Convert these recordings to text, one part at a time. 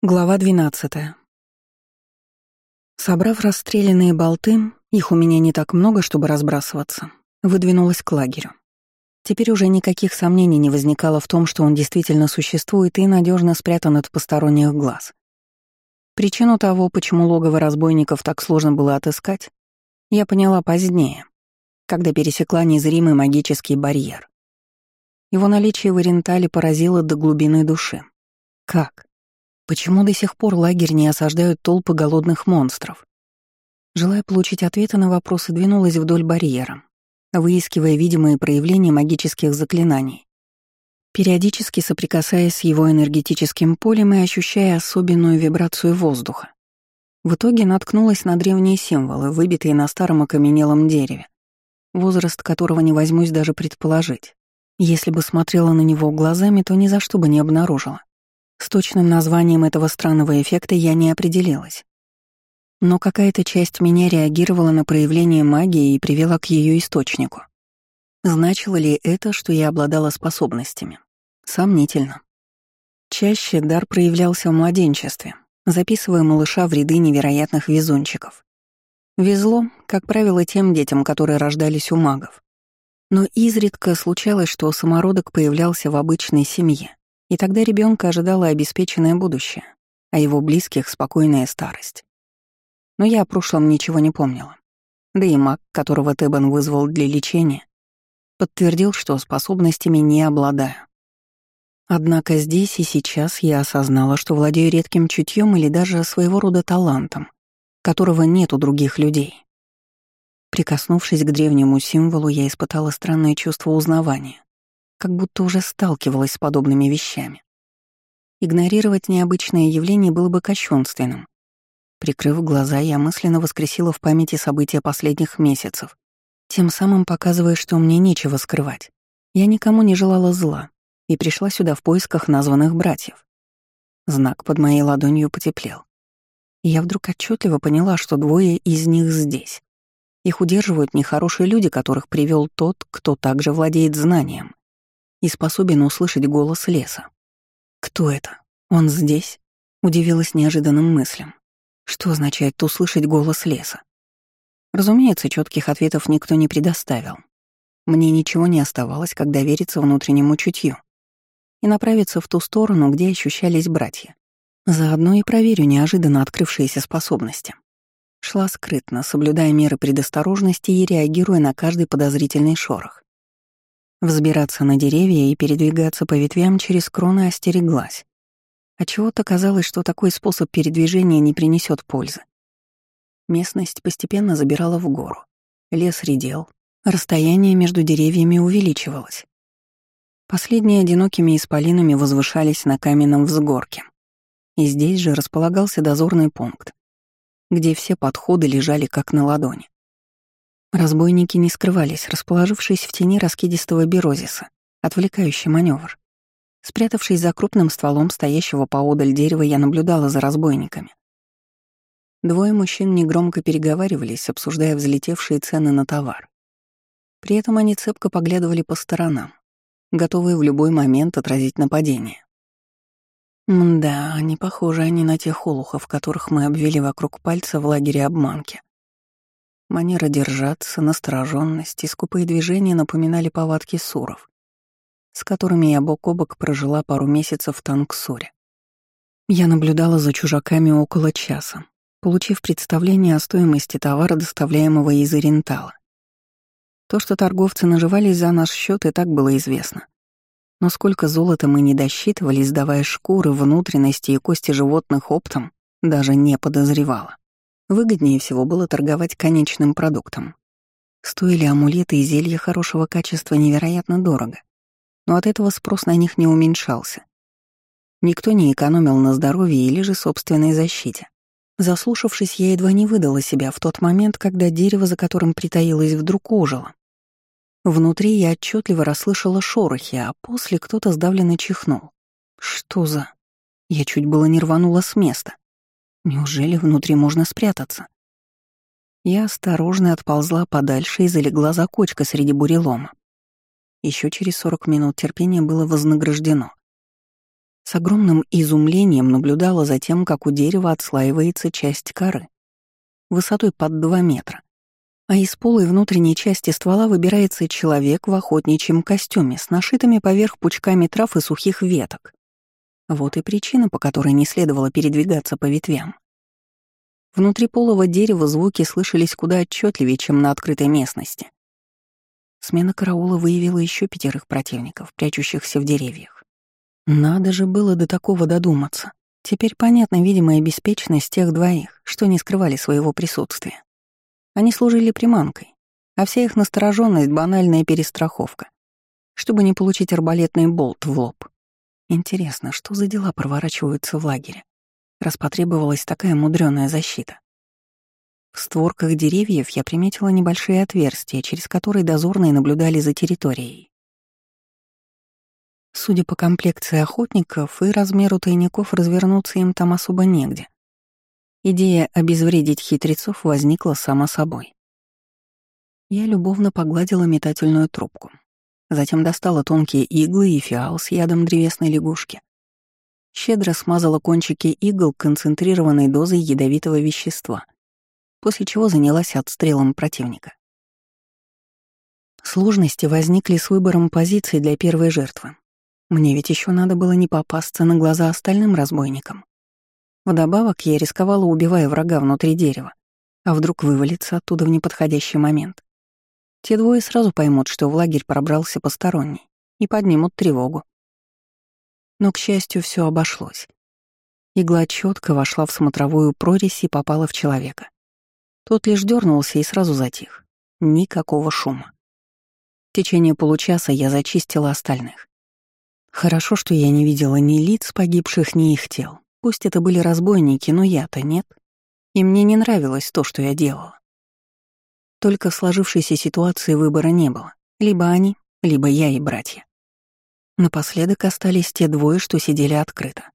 Глава 12. Собрав расстрелянные болты, их у меня не так много, чтобы разбрасываться, выдвинулась к лагерю. Теперь уже никаких сомнений не возникало в том, что он действительно существует и надежно спрятан от посторонних глаз. Причину того, почему логово разбойников так сложно было отыскать, я поняла позднее, когда пересекла незримый магический барьер. Его наличие в Орентале поразило до глубины души. Как? Почему до сих пор лагерь не осаждают толпы голодных монстров? Желая получить ответы на вопросы, двинулась вдоль барьера, выискивая видимые проявления магических заклинаний. Периодически соприкасаясь с его энергетическим полем и ощущая особенную вибрацию воздуха. В итоге наткнулась на древние символы, выбитые на старом окаменелом дереве, возраст которого не возьмусь даже предположить. Если бы смотрела на него глазами, то ни за что бы не обнаружила. С точным названием этого странного эффекта я не определилась. Но какая-то часть меня реагировала на проявление магии и привела к ее источнику. Значило ли это, что я обладала способностями? Сомнительно. Чаще дар проявлялся в младенчестве, записывая малыша в ряды невероятных везунчиков. Везло, как правило, тем детям, которые рождались у магов. Но изредка случалось, что самородок появлялся в обычной семье, и тогда ребенка ожидало обеспеченное будущее, а его близких — спокойная старость. Но я о прошлом ничего не помнила. Да и маг, которого Тебан вызвал для лечения, подтвердил, что способностями не обладаю. Однако здесь и сейчас я осознала, что владею редким чутьем или даже своего рода талантом, которого нет у других людей. Прикоснувшись к древнему символу, я испытала странное чувство узнавания как будто уже сталкивалась с подобными вещами. Игнорировать необычное явление было бы кощунственным. Прикрыв глаза, я мысленно воскресила в памяти события последних месяцев, тем самым показывая, что мне нечего скрывать. Я никому не желала зла и пришла сюда в поисках названных братьев. Знак под моей ладонью потеплел. И я вдруг отчетливо поняла, что двое из них здесь. Их удерживают нехорошие люди, которых привел тот, кто также владеет знанием и способен услышать голос леса. «Кто это? Он здесь?» — удивилась неожиданным мыслям. Что означает услышать голос леса? Разумеется, четких ответов никто не предоставил. Мне ничего не оставалось, как довериться внутреннему чутью и направиться в ту сторону, где ощущались братья. Заодно и проверю неожиданно открывшиеся способности. Шла скрытно, соблюдая меры предосторожности и реагируя на каждый подозрительный шорох. Взбираться на деревья и передвигаться по ветвям через кроны остереглась. Отчего-то казалось, что такой способ передвижения не принесет пользы. Местность постепенно забирала в гору. Лес редел, расстояние между деревьями увеличивалось. Последние одинокими исполинами возвышались на каменном взгорке. И здесь же располагался дозорный пункт, где все подходы лежали как на ладони. Разбойники не скрывались, расположившись в тени раскидистого берозиса, отвлекающий маневр. Спрятавшись за крупным стволом стоящего поодаль дерева, я наблюдала за разбойниками. Двое мужчин негромко переговаривались, обсуждая взлетевшие цены на товар. При этом они цепко поглядывали по сторонам, готовые в любой момент отразить нападение. Да, не похожи они на тех олухов, которых мы обвели вокруг пальца в лагере обманки. Манера держаться, настороженность и скупые движения напоминали повадки суров, с которыми я бок о бок прожила пару месяцев в Танксуре. Я наблюдала за чужаками около часа, получив представление о стоимости товара, доставляемого из Орентала. То, что торговцы наживались за наш счет, и так было известно. Но сколько золота мы не досчитывали, сдавая шкуры, внутренности и кости животных оптом, даже не подозревала. Выгоднее всего было торговать конечным продуктом. Стоили амулеты и зелья хорошего качества невероятно дорого, но от этого спрос на них не уменьшался. Никто не экономил на здоровье или же собственной защите. Заслушавшись, я едва не выдала себя в тот момент, когда дерево, за которым притаилось, вдруг ожило. Внутри я отчетливо расслышала шорохи, а после кто-то сдавленно чихнул. Что за... Я чуть было не рванула с места. Неужели внутри можно спрятаться? Я осторожно отползла подальше и залегла за кочкой среди бурелома. Еще через сорок минут терпение было вознаграждено. С огромным изумлением наблюдала за тем, как у дерева отслаивается часть коры, высотой под 2 метра, а из полой внутренней части ствола выбирается человек в охотничьем костюме с нашитыми поверх пучками трав и сухих веток. Вот и причина, по которой не следовало передвигаться по ветвям. Внутри полого дерева звуки слышались куда отчетливее, чем на открытой местности. Смена караула выявила еще пятерых противников, прячущихся в деревьях. Надо же было до такого додуматься. Теперь понятна видимая беспечность тех двоих, что не скрывали своего присутствия. Они служили приманкой, а вся их настороженность — банальная перестраховка, чтобы не получить арбалетный болт в лоб. Интересно, что за дела проворачиваются в лагере, раз потребовалась такая мудреная защита. В створках деревьев я приметила небольшие отверстия, через которые дозорные наблюдали за территорией. Судя по комплекции охотников и размеру тайников, развернуться им там особо негде. Идея обезвредить хитрецов возникла сама собой. Я любовно погладила метательную трубку. Затем достала тонкие иглы и фиал с ядом древесной лягушки. Щедро смазала кончики игл концентрированной дозой ядовитого вещества, после чего занялась отстрелом противника. Сложности возникли с выбором позиции для первой жертвы. Мне ведь еще надо было не попасться на глаза остальным разбойникам. Вдобавок я рисковала, убивая врага внутри дерева, а вдруг вывалится оттуда в неподходящий момент. Те двое сразу поймут, что в лагерь пробрался посторонний, и поднимут тревогу. Но, к счастью, все обошлось. Игла четко вошла в смотровую прорезь и попала в человека. Тот лишь дернулся и сразу затих. Никакого шума. В течение получаса я зачистила остальных. Хорошо, что я не видела ни лиц погибших, ни их тел. Пусть это были разбойники, но я-то нет. И мне не нравилось то, что я делала. Только в сложившейся ситуации выбора не было. Либо они, либо я и братья. Напоследок остались те двое, что сидели открыто.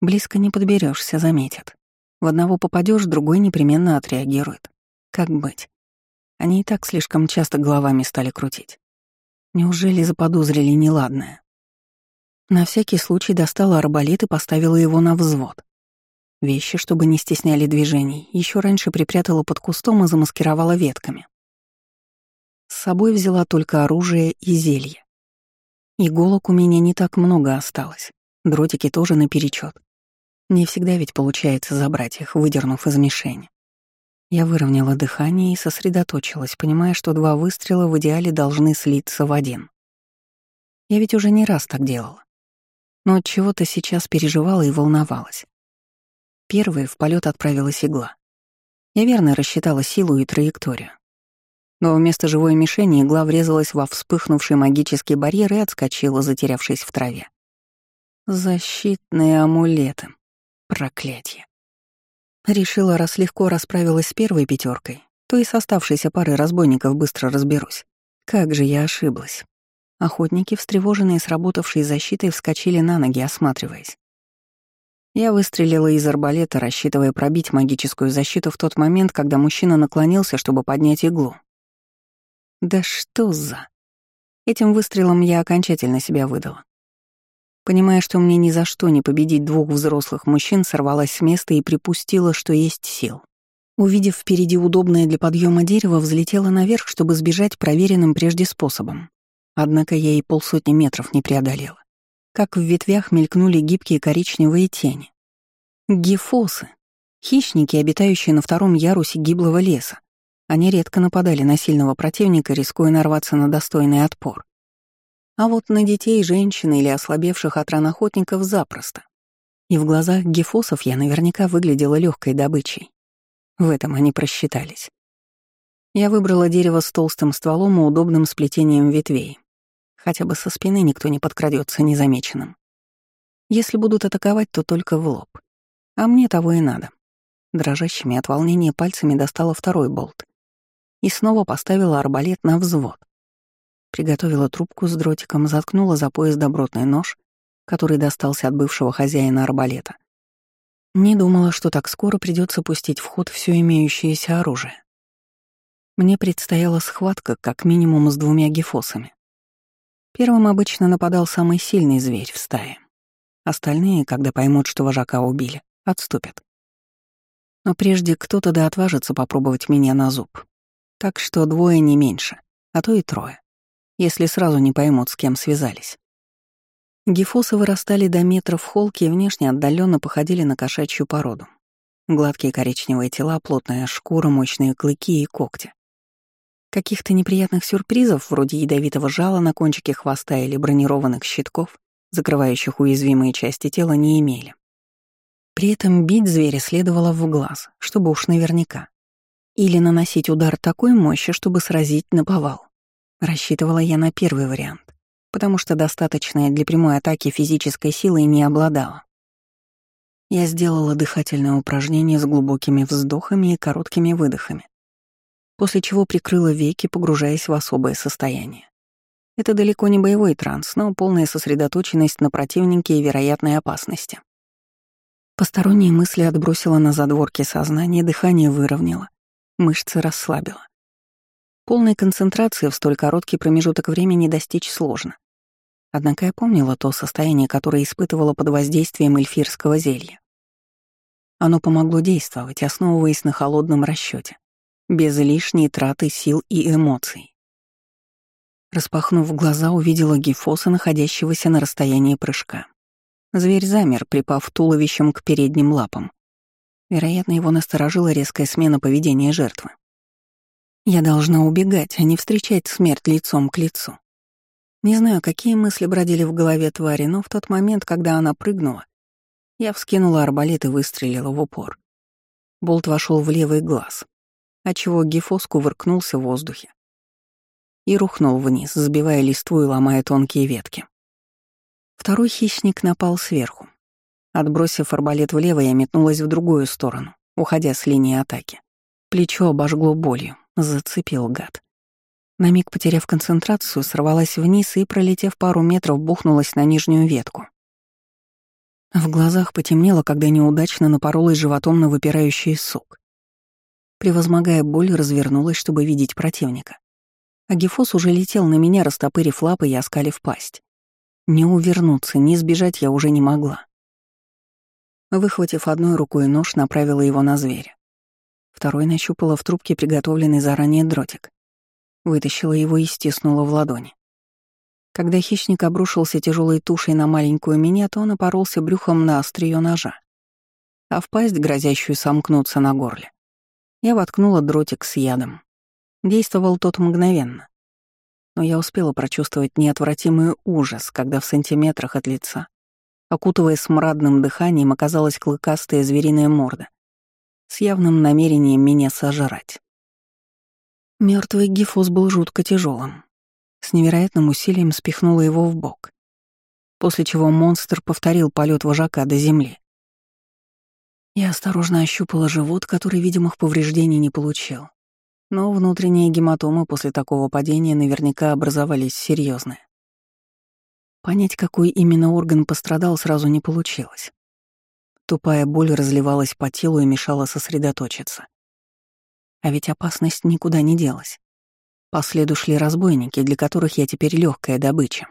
Близко не подберешься, заметят. В одного попадешь, другой непременно отреагирует. Как быть? Они и так слишком часто головами стали крутить. Неужели заподозрили неладное? На всякий случай достала арбалет и поставила его на взвод. Вещи, чтобы не стесняли движений, еще раньше припрятала под кустом и замаскировала ветками. С собой взяла только оружие и зелье. Иголок у меня не так много осталось, дротики тоже наперечет. Не всегда ведь получается забрать их, выдернув из мишени. Я выровняла дыхание и сосредоточилась, понимая, что два выстрела в идеале должны слиться в один. Я ведь уже не раз так делала но от чего-то сейчас переживала и волновалась. Первой в полет отправилась игла. Я верно рассчитала силу и траекторию. Но вместо живой мишени игла врезалась во вспыхнувший магический барьер и отскочила, затерявшись в траве. Защитные амулеты. Проклятие. Решила, раз легко расправилась с первой пятеркой, то и с оставшейся парой разбойников быстро разберусь. Как же я ошиблась. Охотники, встревоженные сработавшей защитой, вскочили на ноги, осматриваясь. Я выстрелила из арбалета, рассчитывая пробить магическую защиту в тот момент, когда мужчина наклонился, чтобы поднять иглу. Да что за... Этим выстрелом я окончательно себя выдала. Понимая, что мне ни за что не победить двух взрослых мужчин, сорвалась с места и припустила, что есть сил. Увидев впереди удобное для подъема дерево, взлетела наверх, чтобы сбежать проверенным прежде способом. Однако я и полсотни метров не преодолела. Как в ветвях мелькнули гибкие коричневые тени. Гифосы. Хищники, обитающие на втором ярусе гиблого леса. Они редко нападали на сильного противника, рискуя нарваться на достойный отпор. А вот на детей, женщин или ослабевших от ран охотников запросто. И в глазах гифосов я наверняка выглядела легкой добычей. В этом они просчитались. Я выбрала дерево с толстым стволом и удобным сплетением ветвей, Хотя бы со спины никто не подкрадется незамеченным. Если будут атаковать, то только в лоб. А мне того и надо. Дрожащими от волнения пальцами достала второй болт. И снова поставила арбалет на взвод. Приготовила трубку с дротиком, заткнула за пояс добротный нож, который достался от бывшего хозяина арбалета. Не думала, что так скоро придется пустить в ход все имеющееся оружие. Мне предстояла схватка как минимум с двумя гефосами. Первым обычно нападал самый сильный зверь в стае. Остальные, когда поймут, что вожака убили, отступят. Но прежде кто-то да отважится попробовать меня на зуб. Так что двое не меньше, а то и трое, если сразу не поймут, с кем связались. Гифосы вырастали до метров холки и внешне отдаленно походили на кошачью породу. Гладкие коричневые тела, плотная шкура, мощные клыки и когти. Каких-то неприятных сюрпризов, вроде ядовитого жала на кончике хвоста или бронированных щитков, закрывающих уязвимые части тела, не имели. При этом бить зверя следовало в глаз, чтобы уж наверняка. Или наносить удар такой мощи, чтобы сразить на повал. Рассчитывала я на первый вариант, потому что достаточной для прямой атаки физической силой не обладала. Я сделала дыхательное упражнение с глубокими вздохами и короткими выдохами, после чего прикрыла веки, погружаясь в особое состояние. Это далеко не боевой транс, но полная сосредоточенность на противнике и вероятной опасности. Посторонние мысли отбросила на задворки сознания, дыхание выровняло, мышцы расслабила. Полной концентрации в столь короткий промежуток времени достичь сложно. Однако я помнила то состояние, которое испытывала под воздействием эльфирского зелья. Оно помогло действовать, основываясь на холодном расчете без лишней траты сил и эмоций. Распахнув глаза, увидела Гефоса, находящегося на расстоянии прыжка. Зверь замер, припав туловищем к передним лапам. Вероятно, его насторожила резкая смена поведения жертвы. Я должна убегать, а не встречать смерть лицом к лицу. Не знаю, какие мысли бродили в голове твари, но в тот момент, когда она прыгнула, я вскинула арбалет и выстрелила в упор. Болт вошел в левый глаз, отчего Гефос кувыркнулся в воздухе и рухнул вниз, сбивая листву и ломая тонкие ветки. Второй хищник напал сверху. Отбросив арбалет влево, я метнулась в другую сторону, уходя с линии атаки. Плечо обожгло болью, зацепил гад. На миг потеряв концентрацию, сорвалась вниз и, пролетев пару метров, бухнулась на нижнюю ветку. В глазах потемнело, когда неудачно напоролась животом на выпирающий сок. Превозмогая боль, развернулась, чтобы видеть противника. Агифос уже летел на меня, растопырив лапы и оскалив пасть. Не увернуться, не сбежать я уже не могла. Выхватив одной рукой нож, направила его на зверя. Второй нащупала в трубке приготовленный заранее дротик. Вытащила его и стиснула в ладони. Когда хищник обрушился тяжелой тушей на маленькую меня, то он опоролся брюхом на острие ножа, а в пасть, грозящую сомкнуться на горле, я воткнула дротик с ядом. Действовал тот мгновенно. Но я успела прочувствовать неотвратимый ужас, когда в сантиметрах от лица, окутывая смрадным дыханием, оказалась клыкастая звериная морда с явным намерением меня сожрать. Мертвый гифус был жутко тяжелым. С невероятным усилием спихнула его в бок, после чего монстр повторил полет вожака до земли. Я осторожно ощупала живот, который видимых повреждений не получил. Но внутренние гематомы после такого падения наверняка образовались серьезные. Понять, какой именно орган пострадал, сразу не получилось. Тупая боль разливалась по телу и мешала сосредоточиться. А ведь опасность никуда не делась. По следу шли разбойники, для которых я теперь легкая добыча.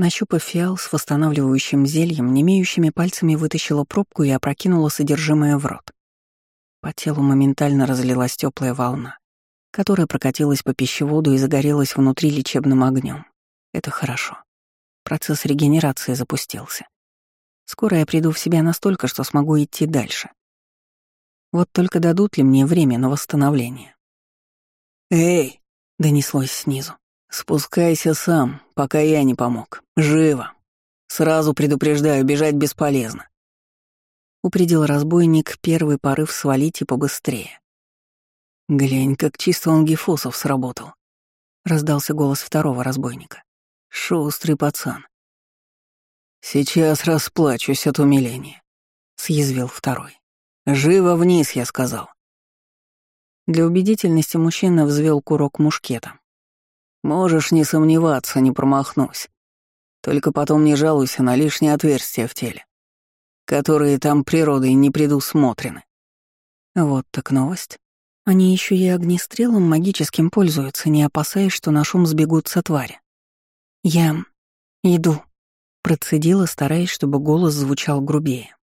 Нащупав фиал с восстанавливающим зельем, немеющими пальцами вытащила пробку и опрокинула содержимое в рот. По телу моментально разлилась теплая волна, которая прокатилась по пищеводу и загорелась внутри лечебным огнем. Это хорошо. Процесс регенерации запустился. Скоро я приду в себя настолько, что смогу идти дальше. Вот только дадут ли мне время на восстановление? «Эй!» — донеслось снизу. «Спускайся сам, пока я не помог. Живо. Сразу предупреждаю, бежать бесполезно». Упредил разбойник первый порыв свалить и побыстрее. «Глянь, как чисто он гифосов сработал», — раздался голос второго разбойника. «Шустрый пацан». «Сейчас расплачусь от умиления», — съязвил второй. «Живо вниз», — я сказал. Для убедительности мужчина взвел курок мушкета. Можешь не сомневаться, не промахнусь. Только потом не жалуйся на лишние отверстия в теле, которые там природой не предусмотрены. Вот так новость. Они еще и огнестрелом магическим пользуются, не опасаясь, что на шум сбегутся твари. Я иду. Процедила, стараясь, чтобы голос звучал грубее.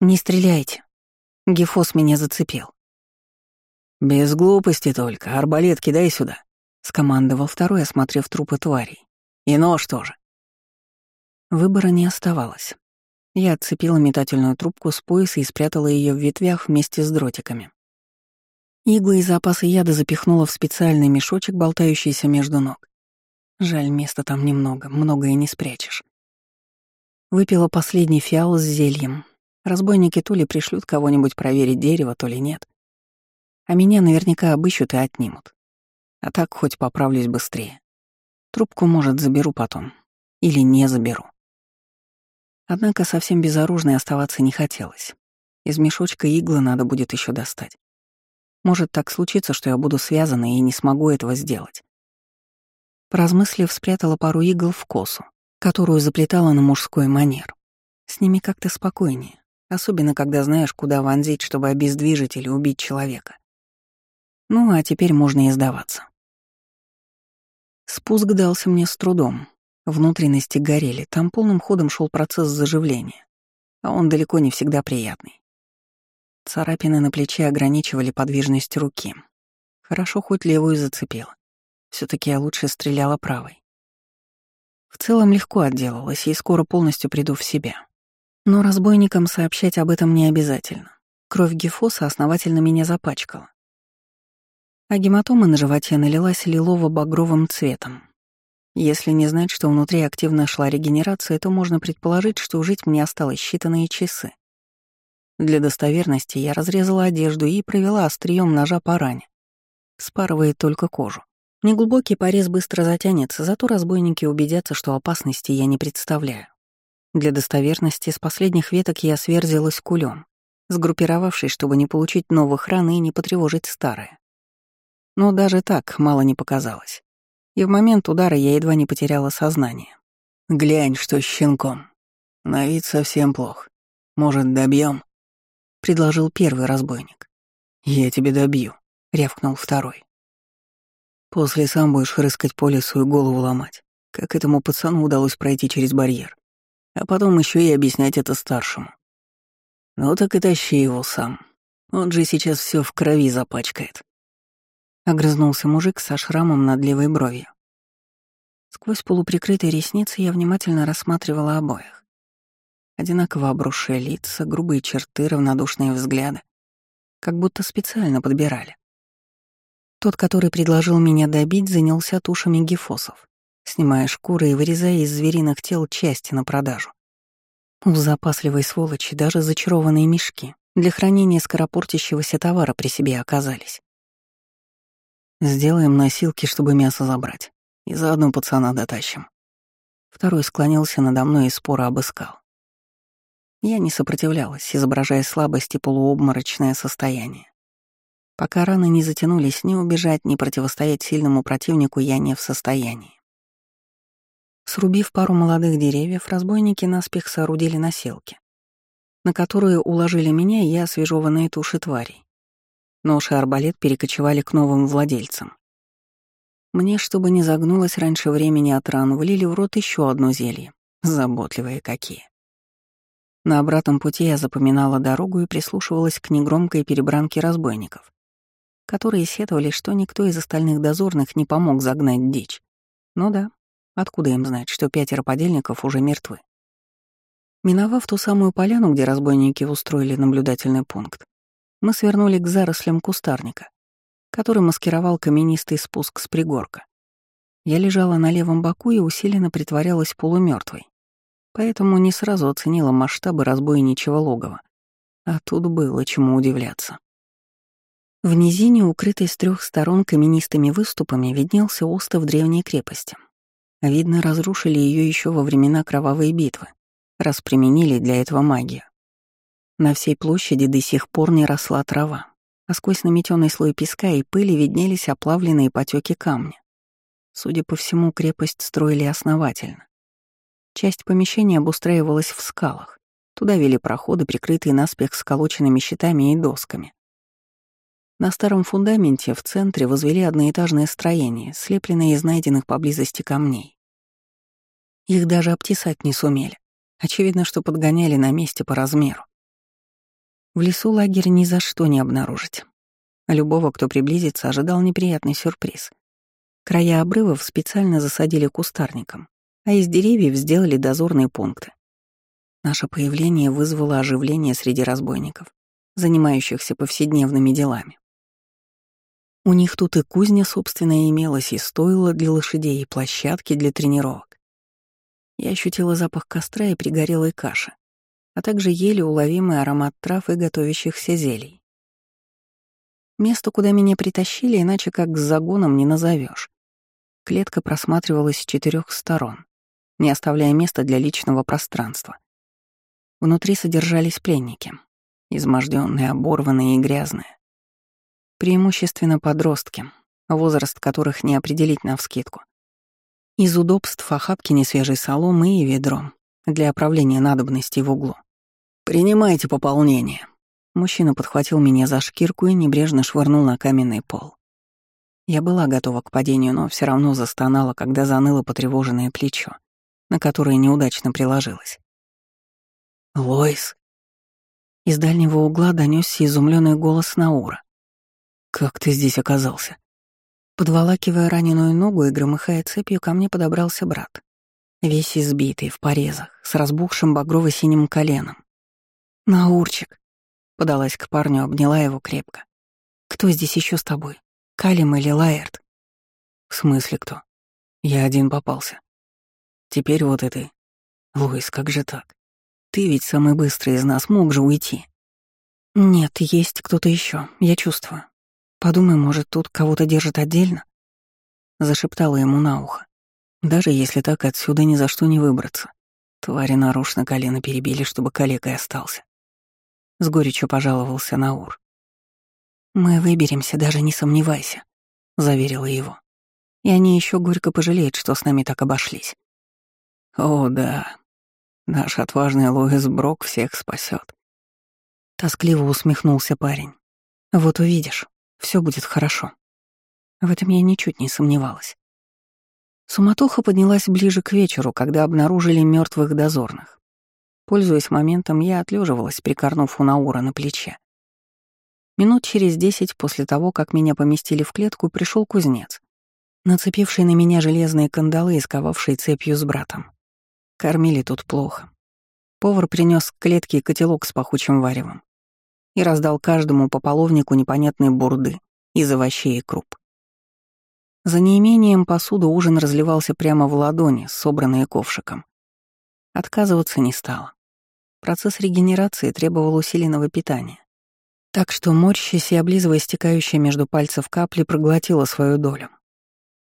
«Не стреляйте. Гефос меня зацепил». «Без глупости только. Арбалет кидай сюда», — скомандовал второй, осмотрев трупы тварей. «И нож тоже». Выбора не оставалось. Я отцепила метательную трубку с пояса и спрятала ее в ветвях вместе с дротиками. Иглы и запасы яда запихнула в специальный мешочек, болтающийся между ног. Жаль, места там немного, многое не спрячешь. Выпила последний фиал с зельем. Разбойники то ли пришлют кого-нибудь проверить дерево, то ли нет. А меня наверняка обыщут и отнимут. А так хоть поправлюсь быстрее. Трубку, может, заберу потом. Или не заберу. Однако совсем безоружной оставаться не хотелось. Из мешочка иглы надо будет еще достать. Может так случиться, что я буду связана и не смогу этого сделать. Поразмыслив, спрятала пару игл в косу, которую заплетала на мужской манер. С ними как-то спокойнее, особенно когда знаешь, куда вонзить, чтобы обездвижить или убить человека. Ну, а теперь можно и сдаваться. Спуск дался мне с трудом. Внутренности горели, там полным ходом шел процесс заживления, а он далеко не всегда приятный. Царапины на плече ограничивали подвижность руки. Хорошо хоть левую зацепила. все таки я лучше стреляла правой. В целом легко отделалась и скоро полностью приду в себя. Но разбойникам сообщать об этом не обязательно. Кровь Гефоса основательно меня запачкала. А гематома на животе налилась лилово-багровым цветом. Если не знать, что внутри активно шла регенерация, то можно предположить, что жить мне осталось считанные часы. Для достоверности я разрезала одежду и провела острием ножа по ране. Спарывает только кожу. Неглубокий порез быстро затянется, зато разбойники убедятся, что опасности я не представляю. Для достоверности с последних веток я сверзилась кулем, сгруппировавшись, чтобы не получить новых ран и не потревожить старые. Но даже так мало не показалось. И в момент удара я едва не потеряла сознание. «Глянь, что с щенком. На вид совсем плох. Может, добьем? предложил первый разбойник. «Я тебе добью», — рявкнул второй. «После сам будешь рыскать по лесу и голову ломать, как этому пацану удалось пройти через барьер, а потом еще и объяснять это старшему. Ну так и тащи его сам, он же сейчас все в крови запачкает». Огрызнулся мужик со шрамом над левой бровью. Сквозь полуприкрытые ресницы я внимательно рассматривала обоих. Одинаково обросшие лица, грубые черты, равнодушные взгляды. Как будто специально подбирали. Тот, который предложил меня добить, занялся тушами гифосов, снимая шкуры и вырезая из звериных тел части на продажу. У запасливой сволочи даже зачарованные мешки для хранения скоропортящегося товара при себе оказались. «Сделаем носилки, чтобы мясо забрать, и заодно пацана дотащим». Второй склонился надо мной и споро обыскал. Я не сопротивлялась, изображая слабость и полуобморочное состояние. Пока раны не затянулись, ни убежать, ни противостоять сильному противнику я не в состоянии. Срубив пару молодых деревьев, разбойники наспех соорудили населки, на которые уложили меня и освежеванные туши тварей. Нож и арбалет перекочевали к новым владельцам. Мне, чтобы не загнулось раньше времени от ран, влили в рот еще одно зелье. Заботливые какие. На обратном пути я запоминала дорогу и прислушивалась к негромкой перебранке разбойников, которые сетовали, что никто из остальных дозорных не помог загнать дичь. Ну да, откуда им знать, что пятеро подельников уже мертвы? Миновав ту самую поляну, где разбойники устроили наблюдательный пункт, мы свернули к зарослям кустарника, который маскировал каменистый спуск с пригорка. Я лежала на левом боку и усиленно притворялась полумертвой поэтому не сразу оценила масштабы разбойничьего логова. А тут было чему удивляться. В низине, укрытой с трех сторон каменистыми выступами, виднелся остов древней крепости. Видно, разрушили ее еще во времена кровавой битвы, раз применили для этого магию. На всей площади до сих пор не росла трава, а сквозь наметенный слой песка и пыли виднелись оплавленные потеки камня. Судя по всему, крепость строили основательно. Часть помещения обустраивалась в скалах. Туда вели проходы, прикрытые наспех сколоченными щитами и досками. На старом фундаменте в центре возвели одноэтажное строение, слепленное из найденных поблизости камней. Их даже обтесать не сумели. Очевидно, что подгоняли на месте по размеру. В лесу лагерь ни за что не обнаружить. Любого, кто приблизится, ожидал неприятный сюрприз. Края обрывов специально засадили кустарником, а из деревьев сделали дозорные пункты. Наше появление вызвало оживление среди разбойников, занимающихся повседневными делами. У них тут и кузня, собственно, имелась, и стоило для лошадей, и площадки для тренировок. Я ощутила запах костра и пригорелой каши, а также еле уловимый аромат трав и готовящихся зелий. Место, куда меня притащили, иначе как с загоном не назовешь. Клетка просматривалась с четырех сторон, не оставляя места для личного пространства. Внутри содержались пленники, изможденные, оборванные и грязные. Преимущественно подростки, возраст которых не определить навскидку. Из удобств охапки несвежей соломы и ведро для оправления надобностей в углу. «Принимайте пополнение». Мужчина подхватил меня за шкирку и небрежно швырнул на каменный пол. Я была готова к падению, но все равно застонала, когда заныло потревоженное плечо, на которое неудачно приложилось. «Лоис!» Из дальнего угла донесся изумленный голос Наура. «Как ты здесь оказался?» Подволакивая раненую ногу и громыхая цепью, ко мне подобрался брат. Весь избитый, в порезах, с разбухшим багрово-синим коленом. «Наурчик!» — подалась к парню, обняла его крепко. «Кто здесь еще с тобой? Калим или Лаэрт?» «В смысле кто? Я один попался. Теперь вот и ты. Луис, как же так? Ты ведь самый быстрый из нас, мог же уйти». «Нет, есть кто-то еще, я чувствую. Подумай, может, тут кого-то держат отдельно?» Зашептала ему на ухо. «Даже если так, отсюда ни за что не выбраться. Твари нарочно колено перебили, чтобы калекой остался». С горечью пожаловался Наур. «Мы выберемся, даже не сомневайся», — заверила его. «И они еще горько пожалеют, что с нами так обошлись». «О, да. Наш отважный Лоис Брок всех спасет. Тоскливо усмехнулся парень. «Вот увидишь». Все будет хорошо. В этом я ничуть не сомневалась. Суматоха поднялась ближе к вечеру, когда обнаружили мертвых дозорных. Пользуясь моментом, я отлеживалась, прикорнув у Наура на плече. Минут через десять после того, как меня поместили в клетку, пришел кузнец, нацепивший на меня железные кандалы и сковавший цепью с братом. Кормили тут плохо. Повар принес к клетке котелок с пахучим варевом и раздал каждому по половнику непонятной бурды из овощей и круп. За неимением посуды ужин разливался прямо в ладони, собранные ковшиком. Отказываться не стало. Процесс регенерации требовал усиленного питания. Так что, морщась и облизывая стекающие между пальцев капли, проглотила свою долю.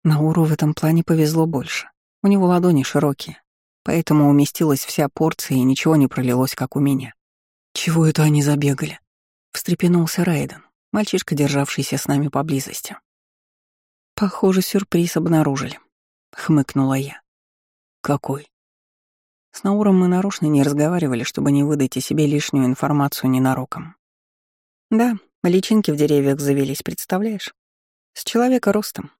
Науру в этом плане повезло больше. У него ладони широкие, поэтому уместилась вся порция и ничего не пролилось, как у меня. Чего это они забегали? встрепенулся Райден, мальчишка, державшийся с нами поблизости. «Похоже, сюрприз обнаружили», — хмыкнула я. «Какой?» С Науром мы нарочно не разговаривали, чтобы не выдать о себе лишнюю информацию ненароком. «Да, личинки в деревьях завелись, представляешь? С человека ростом.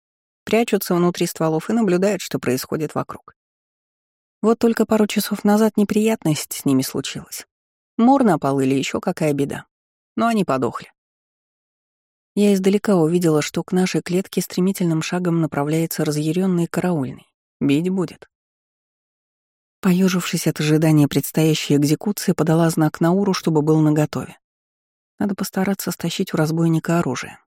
Прячутся внутри стволов и наблюдают, что происходит вокруг. Вот только пару часов назад неприятность с ними случилась. Мор напал или еще какая беда но они подохли. Я издалека увидела, что к нашей клетке стремительным шагом направляется разъяренный караульный. Бить будет. Поежившись от ожидания предстоящей экзекуции, подала знак Науру, чтобы был наготове. Надо постараться стащить у разбойника оружие.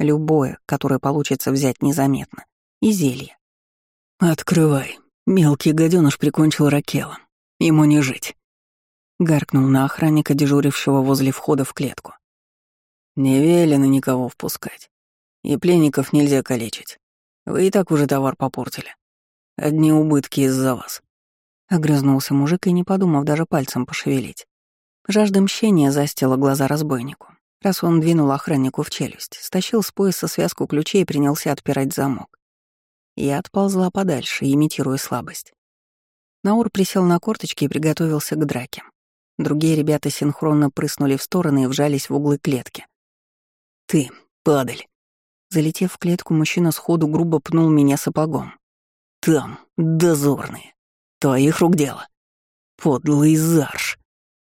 Любое, которое получится взять незаметно. И зелье. «Открывай. Мелкий гаденыш прикончил Ракела. Ему не жить». Гаркнул на охранника, дежурившего возле входа в клетку. «Не велено никого впускать. И пленников нельзя калечить. Вы и так уже товар попортили. Одни убытки из-за вас». Огрызнулся мужик и, не подумав даже пальцем пошевелить. Жажда мщения застила глаза разбойнику, раз он двинул охраннику в челюсть, стащил с пояса связку ключей и принялся отпирать замок. Я отползла подальше, имитируя слабость. Наур присел на корточки и приготовился к драке. Другие ребята синхронно прыснули в стороны и вжались в углы клетки. «Ты, падаль!» Залетев в клетку, мужчина сходу грубо пнул меня сапогом. «Там, дозорные! Твоих рук дело. Подлый зарж.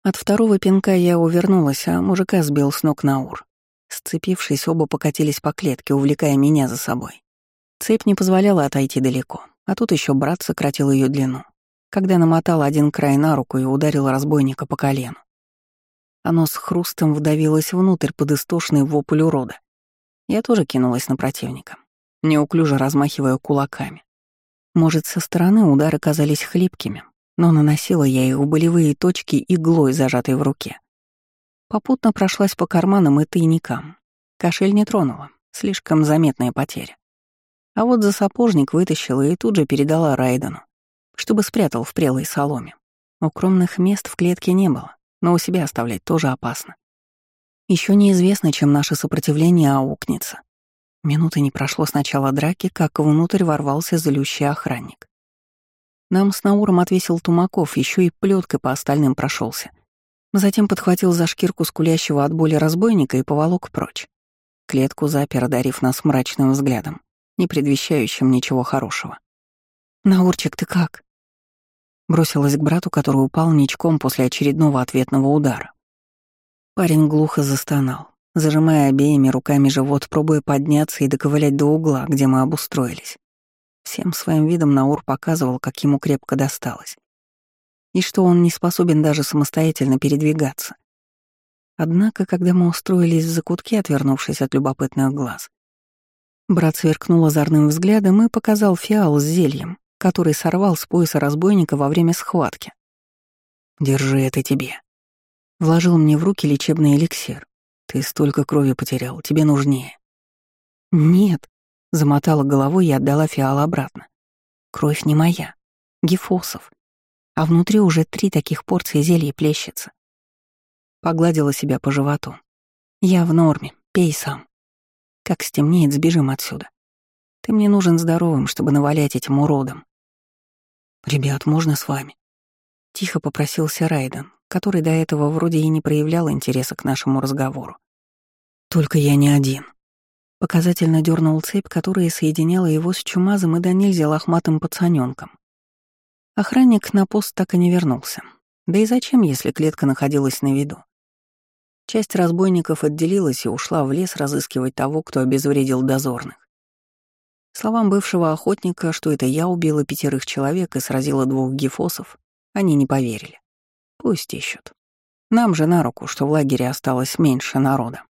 От второго пинка я увернулась, а мужика сбил с ног Наур. Сцепившись, оба покатились по клетке, увлекая меня за собой. Цепь не позволяла отойти далеко, а тут еще брат сократил ее длину, когда намотал один край на руку и ударил разбойника по колену. Оно с хрустом вдавилось внутрь под истошный вопль урода. Я тоже кинулась на противника, неуклюже размахивая кулаками. Может, со стороны удары казались хлипкими, но наносила я их в болевые точки иглой, зажатой в руке. Попутно прошлась по карманам и тайникам. Кошель не тронула, слишком заметная потеря. А вот за сапожник вытащила и тут же передала Райдену, чтобы спрятал в прелой соломе. Укромных мест в клетке не было, но у себя оставлять тоже опасно. Еще неизвестно, чем наше сопротивление аукнется. Минуты не прошло с начала драки, как внутрь ворвался злющий охранник. Нам с Науром отвесил Тумаков, еще и плеткой по остальным прошелся. Затем подхватил за шкирку скулящего от боли разбойника и поволок прочь. Клетку запер, одарив нас мрачным взглядом, не предвещающим ничего хорошего. «Наурчик, ты как?» Бросилась к брату, который упал ничком после очередного ответного удара. Парень глухо застонал, зажимая обеими руками живот, пробуя подняться и доковылять до угла, где мы обустроились. Всем своим видом Наур показывал, как ему крепко досталось. И что он не способен даже самостоятельно передвигаться. Однако, когда мы устроились в закутке, отвернувшись от любопытных глаз, брат сверкнул озорным взглядом и показал фиал с зельем, который сорвал с пояса разбойника во время схватки. «Держи это тебе», Вложил мне в руки лечебный эликсир. Ты столько крови потерял, тебе нужнее. Нет, замотала головой и отдала фиал обратно. Кровь не моя, гифосов. А внутри уже три таких порции зелья плещется. Погладила себя по животу. Я в норме, пей сам. Как стемнеет, сбежим отсюда. Ты мне нужен здоровым, чтобы навалять этим уродам. Ребят, можно с вами? Тихо попросился Райден, который до этого вроде и не проявлял интереса к нашему разговору. «Только я не один». Показательно дернул цепь, которая соединяла его с чумазом и до нельзя лохматым пацаненком. Охранник на пост так и не вернулся. Да и зачем, если клетка находилась на виду? Часть разбойников отделилась и ушла в лес разыскивать того, кто обезвредил дозорных. Словам бывшего охотника, что это я убила пятерых человек и сразила двух гифосов, они не поверили. Пусть ищут. Нам же на руку, что в лагере осталось меньше народа.